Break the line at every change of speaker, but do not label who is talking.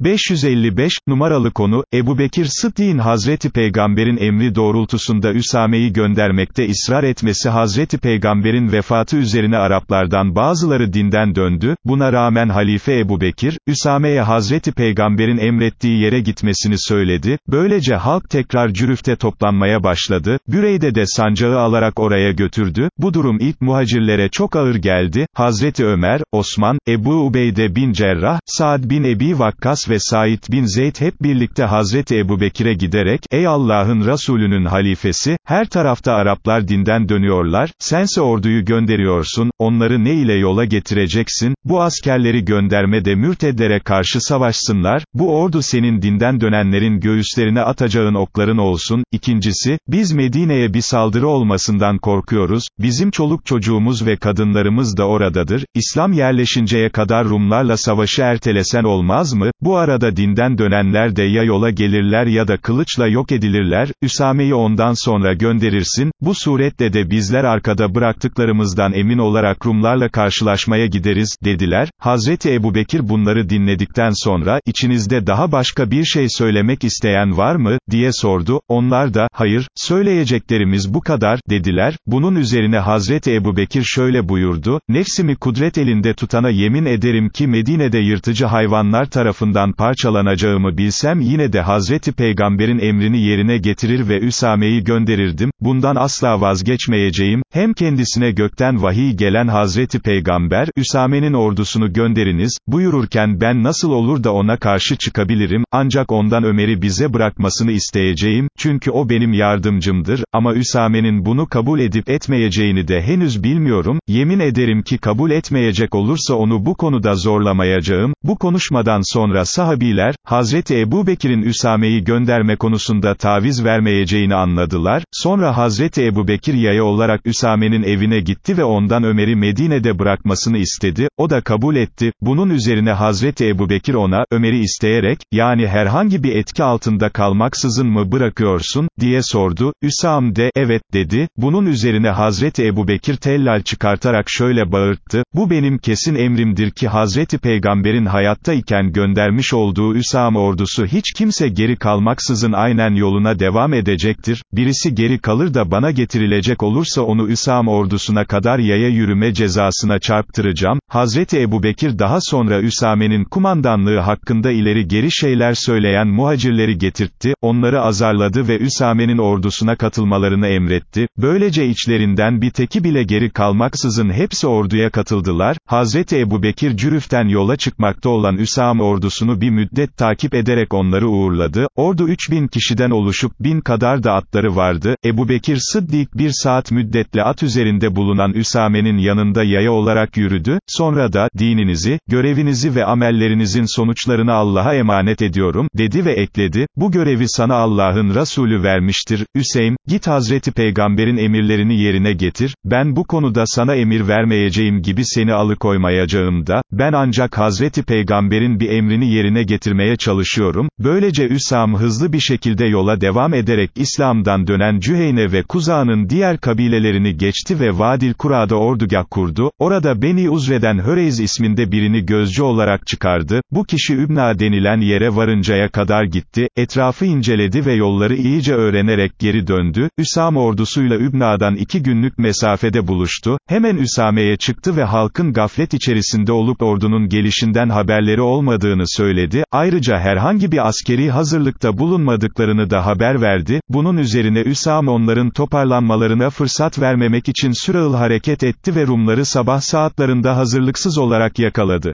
555, numaralı konu, Ebu Bekir Sıddık'ın Hazreti Peygamber'in emri doğrultusunda Üsame'yi göndermekte ısrar etmesi Hazreti Peygamber'in vefatı üzerine Araplardan bazıları dinden döndü, buna rağmen Halife Ebu Bekir, Üsame'ye Hazreti Peygamber'in emrettiği yere gitmesini söyledi, böylece halk tekrar cürüfte toplanmaya başladı, Büreyde de sancağı alarak oraya götürdü, bu durum ilk muhacirlere çok ağır geldi, Hazreti Ömer, Osman, Ebu Ubeyde bin Cerrah, Saad bin Ebi Vakkas ve Said bin Zeyd hep birlikte Hazreti Ebu Bekir'e giderek, ey Allah'ın Resulünün halifesi, her tarafta Araplar dinden dönüyorlar, sense orduyu gönderiyorsun, onları ne ile yola getireceksin, bu askerleri gönderme de mürtedlere karşı savaşsınlar, bu ordu senin dinden dönenlerin göğüslerine atacağın okların olsun, İkincisi, biz Medine'ye bir saldırı olmasından korkuyoruz, bizim çoluk çocuğumuz ve kadınlarımız da oradadır, İslam yerleşinceye kadar Rumlarla savaşı ertelesen olmaz mı, bu arada dinden dönenler de ya yola gelirler ya da kılıçla yok edilirler, Üsame'yi ondan sonra gönderirsin, bu suretle de bizler arkada bıraktıklarımızdan emin olarak Rumlarla karşılaşmaya gideriz, dediler, Hazreti Ebu Bekir bunları dinledikten sonra, içinizde daha başka bir şey söylemek isteyen var mı, diye sordu, onlar da, hayır, söyleyeceklerimiz bu kadar, dediler, bunun üzerine Hazreti Ebu Bekir şöyle buyurdu, nefsimi kudret elinde tutana yemin ederim ki Medine'de yırtıcı hayvanlar tarafından parçalanacağımı bilsem yine de Hazreti Peygamber'in emrini yerine getirir ve Üsame'yi gönderirdim, bundan asla vazgeçmeyeceğim, hem kendisine gökten vahiy gelen Hazreti Peygamber, Üsame'nin ordusunu gönderiniz, buyururken ben nasıl olur da ona karşı çıkabilirim, ancak ondan Ömer'i bize bırakmasını isteyeceğim, çünkü o benim yardımcımdır, ama Üsame'nin bunu kabul edip etmeyeceğini de henüz bilmiyorum, yemin ederim ki kabul etmeyecek olursa onu bu konuda zorlamayacağım, bu konuşmadan sonra sahabiler, Hazreti Ebu Bekir'in Üsame'yi gönderme konusunda taviz vermeyeceğini anladılar, sonra Hazreti Ebu Bekir yaya olarak Üsame'nin evine gitti ve ondan Ömer'i Medine'de bırakmasını istedi, o da kabul etti, bunun üzerine Hazreti Ebu Bekir ona, Ömer'i isteyerek, yani herhangi bir etki altında kalmaksızın mı bırakıyorsun, diye sordu, Üsam de, evet, dedi, bunun üzerine Hazreti Ebu Bekir tellal çıkartarak şöyle bağırttı, bu benim kesin emrimdir ki Hazreti Peygamber'in hayatta iken göndermiş olduğu Üsam ordusu hiç kimse geri kalmaksızın aynen yoluna devam edecektir, birisi geri kalır da bana getirilecek olursa onu Üsam ordusuna kadar yaya yürüme cezasına çarptıracağım, Hazreti Ebu Bekir daha sonra Üsame'nin kumandanlığı hakkında ileri geri şeyler söyleyen muhacirleri getirtti, onları azarladı ve Üsame'nin ordusuna katılmalarını emretti, böylece içlerinden bir teki bile geri kalmaksızın hepsi orduya katıldılar, Hazreti Ebu Bekir Cürüf'ten yola çıkmakta olan Üsam ordusunu bir müddet takip ederek onları uğurladı, ordu 3000 kişiden oluşup bin kadar da atları vardı, Ebu Bekir Sıddik bir saat müddetle at üzerinde bulunan Üsame'nin yanında yaya olarak yürüdü, sonra da, dininizi, görevinizi ve amellerinizin sonuçlarını Allah'a emanet ediyorum, dedi ve ekledi, bu görevi sana Allah'ın Resulü vermiştir, Üseym, git Hazreti Peygamber'in emirlerini yerine getir, ben bu konuda sana emir vermeyeceğim gibi seni alıkoymayacağım da, ben ancak Hazreti Peygamber'in bir emrini yerine getirmeye çalışıyorum, böylece Üsam hızlı bir şekilde yola devam ederek İslam'dan dönen Cüheyne ve Kuza'nın diğer kabilelerini geçti ve Vadil Kura'da ordugah kurdu, orada Beni Uzre'den Höreyz isminde birini gözcü olarak çıkardı, bu kişi Übna denilen yere varıncaya kadar gitti, etrafı inceledi ve yolları iyice öğrenerek geri döndü, Üsam ordusuyla Übna'dan iki günlük mesafede buluştu, hemen Üsame'ye çıktı ve halkın gaflet içerisinde olup ordunun gelişinden haberleri olmadığını söyledi, ayrıca herhangi bir askeri hazırlıkta bulunmadıklarını da haber verdi, bunun üzerine Üsam onların toparlanmalarına fırsat vermemek için sürağıl hareket etti ve Rumları sabah saatlerinde hazırlıksız olarak yakaladı.